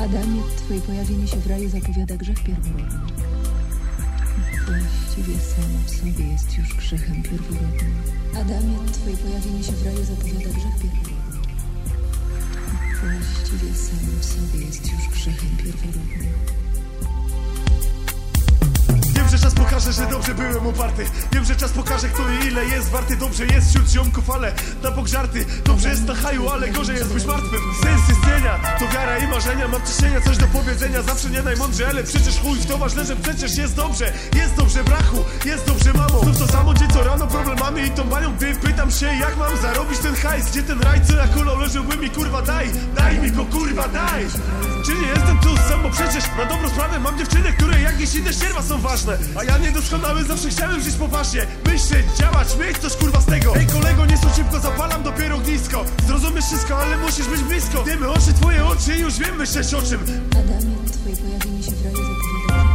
Adamie, twoje pojawienie się w raju zapowiada grzech pierworodny. Właściwie samo w sobie jest już grzechem pierworodnym. Adamie, twoje pojawienie się w raju zapowiada grzech pierworodny. Właściwie samo w sobie jest już grzechem pierworodnym. Wiem, że czas pokaże, że dobrze byłem uparty Wiem, że czas pokaże, kto i ile jest warty Dobrze jest wśród ziomków, ale na pogżarty Dobrze jest na haju, ale gorzej jest być martwym Sens istnienia, to wiara marzenia Mam ciśnienia, coś do powiedzenia. Zawsze nie najmądrzej, ale przecież chuj w to ważne, że przecież jest dobrze. Jest dobrze brachu, jest dobrze mamo. Znów to samo dzień co rano problemami i tą banią Gdy pytam się, jak mam zarobić ten hajs? Gdzie ten raj, co na kulą leżałby mi kurwa daj. Daj mi go kurwa daj. Czy nie jestem tu sam, bo przecież na dobrą sprawę Mam dziewczyny, które jakieś inne ścierwa są ważne. A ja niedoskonały zawsze chciałem żyć poważnie Myśleć, działać, mieć coś kurwa z tego. Ej Zrozumiesz wszystko, ale musisz być blisko. Wiemy oczy, twoje oczy i już wiem myśleć o czym. Adamie, twoje pojawienie się w raju